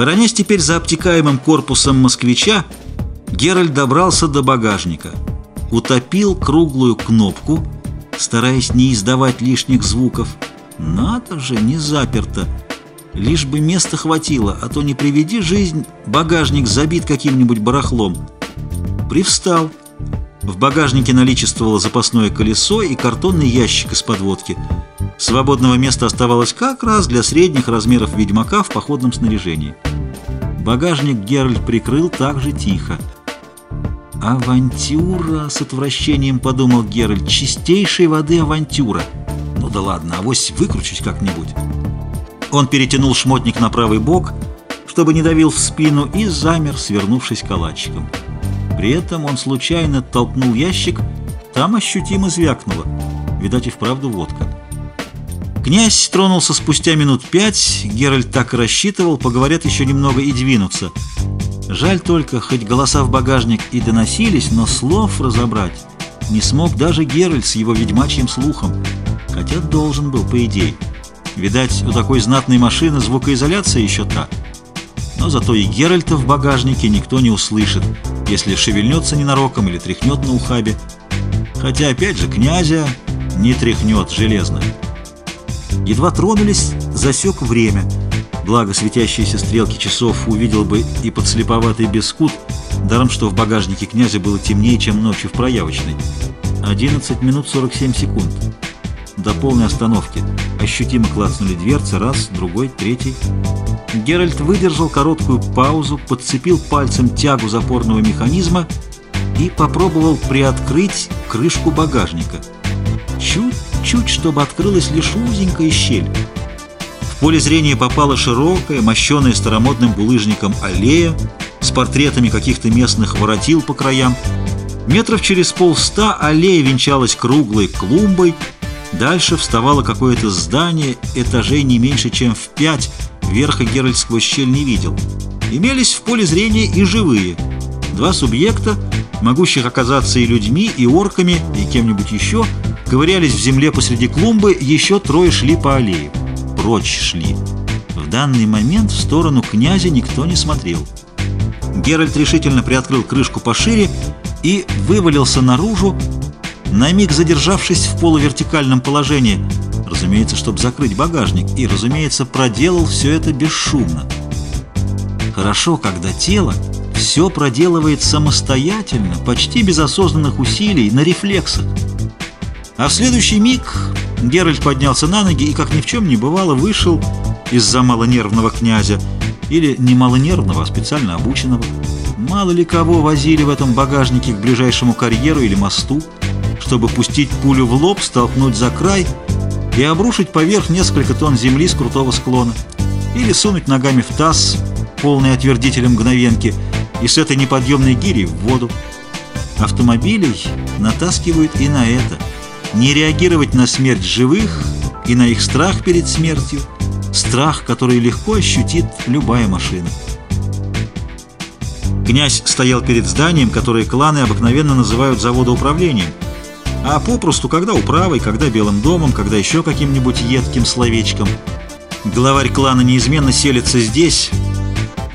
Хоронясь теперь за обтекаемым корпусом москвича, Геральт добрался до багажника, утопил круглую кнопку, стараясь не издавать лишних звуков. Надо же, не заперто. Лишь бы места хватило, а то не приведи жизнь, багажник забит каким-нибудь барахлом. Привстал. В багажнике наличествовало запасное колесо и картонный ящик из подводки. Свободного места оставалось как раз для средних размеров ведьмака в походном снаряжении. Багажник Геральт прикрыл так же тихо. «Авантюра!» — с отвращением подумал Геральт. «Чистейшей воды авантюра!» «Ну да ладно, авось выкручусь как-нибудь!» Он перетянул шмотник на правый бок, чтобы не давил в спину, и замер, свернувшись калачиком. При этом он случайно толкнул ящик, там ощутимо звякнуло. Видать, и вправду водка. Князь тронулся спустя минут пять, Геральт так и рассчитывал, поговорят еще немного и двинутся. Жаль только, хоть голоса в багажник и доносились, но слов разобрать не смог даже Геральт с его ведьмачьим слухом, хотя должен был, по идее. Видать, у такой знатной машины звукоизоляция еще та. Но зато и Геральта в багажнике никто не услышит, если шевельнется ненароком или тряхнет на ухабе. Хотя, опять же, князя не тряхнет железно. Едва тронулись, засек время. Благо, светящиеся стрелки часов увидел бы и подслеповатый бескут, даром что в багажнике князя было темнее, чем ночью в проявочной. 11 минут 47 секунд до полной остановки. Ощутимо клацнули дверцы, раз, другой, третий. Геральт выдержал короткую паузу, подцепил пальцем тягу запорного механизма и попробовал приоткрыть крышку багажника. Чуть-чуть, чтобы открылась лишь узенькая щель. В поле зрения попала широкая, мощенная старомодным булыжником аллея с портретами каких-то местных воротил по краям. Метров через полста аллея венчалась круглой клумбой, Дальше вставало какое-то здание, этажей не меньше, чем в пять, верха Геральт сквозь щель не видел. Имелись в поле зрения и живые. Два субъекта, могущих оказаться и людьми, и орками, и кем-нибудь еще, ковырялись в земле посреди клумбы, еще трое шли по аллее. Прочь шли. В данный момент в сторону князя никто не смотрел. Геральт решительно приоткрыл крышку пошире и вывалился наружу, на миг задержавшись в полувертикальном положении, разумеется, чтобы закрыть багажник, и, разумеется, проделал все это бесшумно. Хорошо, когда тело все проделывает самостоятельно, почти без осознанных усилий, на рефлексах. А в следующий миг Геральт поднялся на ноги и, как ни в чем не бывало, вышел из-за малонервного князя, или не малонервного, а специально обученного. Мало ли кого возили в этом багажнике к ближайшему карьеру или мосту, чтобы пустить пулю в лоб, столкнуть за край и обрушить поверх несколько тонн земли с крутого склона. Или сунуть ногами в таз, полный отвердителем мгновенки, и с этой неподъемной гири в воду. Автомобилей натаскивают и на это. Не реагировать на смерть живых и на их страх перед смертью. Страх, который легко ощутит любая машина. Князь стоял перед зданием, которое кланы обыкновенно называют заводоуправлением – а попросту, когда управой, когда белым домом, когда еще каким-нибудь едким словечком. Главарь клана неизменно селится здесь.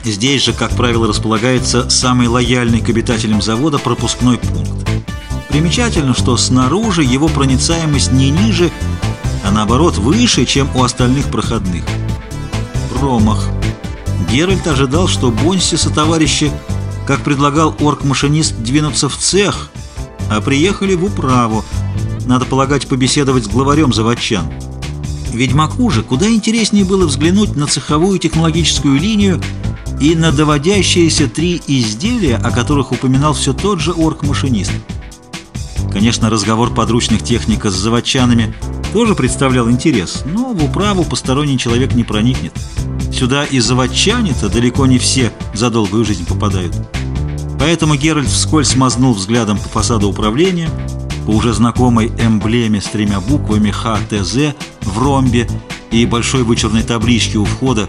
Здесь же, как правило, располагается самый лояльный к обитателям завода пропускной пункт. Примечательно, что снаружи его проницаемость не ниже, а наоборот выше, чем у остальных проходных. Промах. Геральт ожидал, что Бонси со товарищи, как предлагал орк-машинист, двинуться в цех – а приехали в управу. Надо полагать, побеседовать с главарем заводчан. Ведьмаку же куда интереснее было взглянуть на цеховую технологическую линию и на доводящиеся три изделия, о которых упоминал все тот же орк-машинист. Конечно, разговор подручных техника с заводчанами тоже представлял интерес, но в управу посторонний человек не проникнет. Сюда и заводчане-то далеко не все за долгую жизнь попадают. Поэтому Геральт вскользь мазнул взглядом по фасаду управления, по уже знакомой эмблеме с тремя буквами ХТЗ в ромбе и большой вычурной табличке у входа,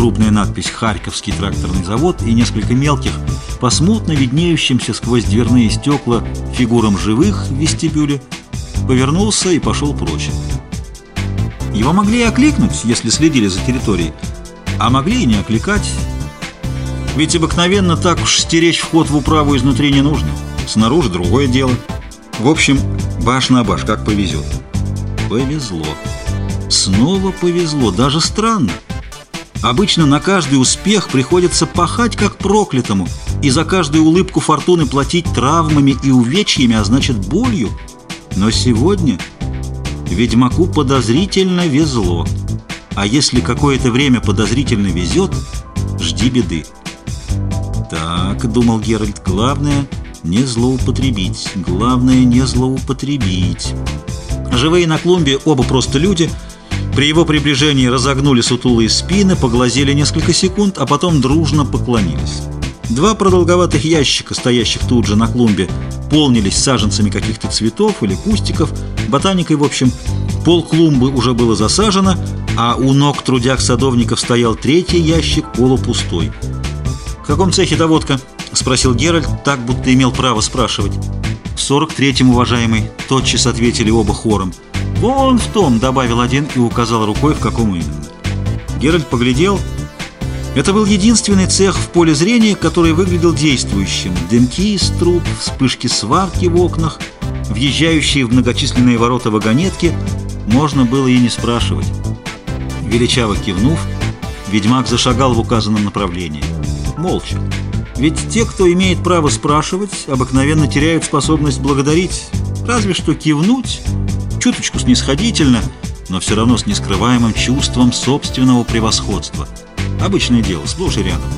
крупная надпись «Харьковский тракторный завод» и несколько мелких, посмутно виднеющимся сквозь дверные стекла фигурам живых в вестибюле, повернулся и пошел прочь. Его могли и окликнуть, если следили за территорией, а могли и не окликать, Ведь обыкновенно так уж стеречь вход в управу изнутри не нужно. Снаружи другое дело. В общем, баш на баш, как повезет. Повезло. Снова повезло, даже странно. Обычно на каждый успех приходится пахать как проклятому, и за каждую улыбку фортуны платить травмами и увечьями, а значит болью. Но сегодня ведьмаку подозрительно везло. А если какое-то время подозрительно везет, жди беды. «Так», — думал Геральт, — «главное — не злоупотребить, главное — не злоупотребить». Живые на клумбе оба просто люди — при его приближении разогнули сутулые спины, поглазели несколько секунд, а потом дружно поклонились. Два продолговатых ящика, стоящих тут же на клумбе, полнились саженцами каких-то цветов или кустиков, ботаникой в общем. Пол клумбы уже было засажено, а у ног трудях садовников стоял третий ящик полупустой. «В каком цехе-то водка?» — спросил Геральт, так будто имел право спрашивать. «В сорок третьем, уважаемый», — тотчас ответили оба хором. «Вон в том», — добавил один и указал рукой, в каком именно. Геральт поглядел. Это был единственный цех в поле зрения, который выглядел действующим. Дымки из труб, вспышки сварки в окнах, въезжающие в многочисленные ворота вагонетки, можно было и не спрашивать. Величаво кивнув, ведьмак зашагал в указанном направлении. Молча. Ведь те, кто имеет право спрашивать, обыкновенно теряют способность благодарить, разве что кивнуть чуточку снисходительно, но все равно с нескрываемым чувством собственного превосходства. Обычное дело, сплошь и рядом.